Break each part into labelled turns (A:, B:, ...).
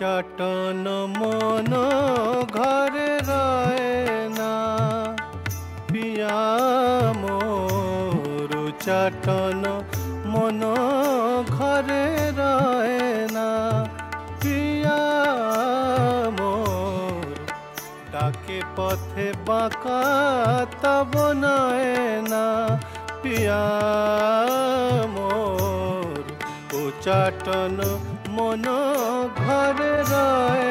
A: চটন মন ঘরে রয়ে না পিয়া মোর চটন মন ডাকে পথে বাঁকা তব নয় না। পিয়া মোর উচাটন মন ঘরে রয়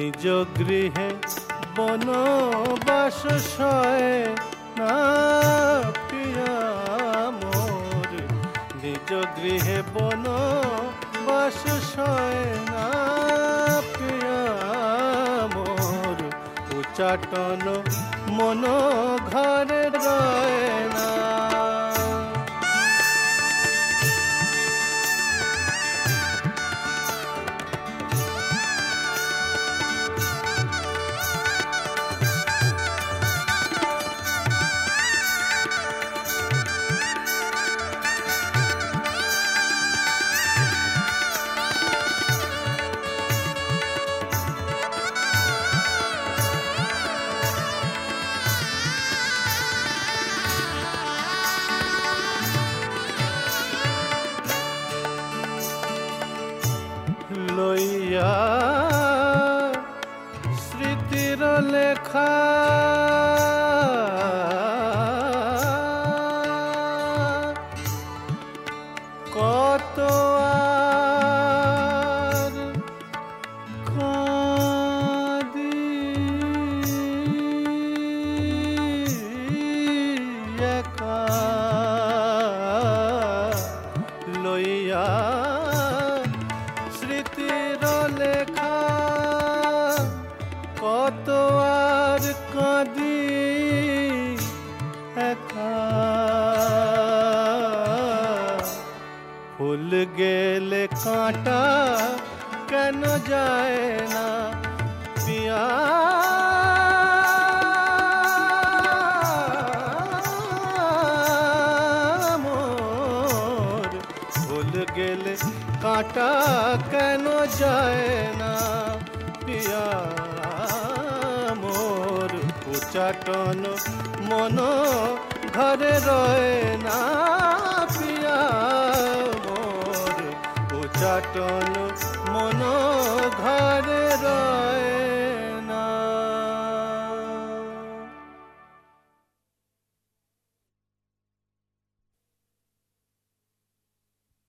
A: নিজ গৃহে বনবাস সয় না মোর। নিজ গৃহে বনবাস সয় না পিয়া মোর। উচাটন মন ঘরে রয় লইয়া স্মৃতির লেখা কত আর কাঁদি একা ফুল গেলে কাঁটা কেন যায় না পিয়া মোর ফুল গেলে কাঁটা কেন যায় না পিয়া মোর উচাটন মন ঘরে রয়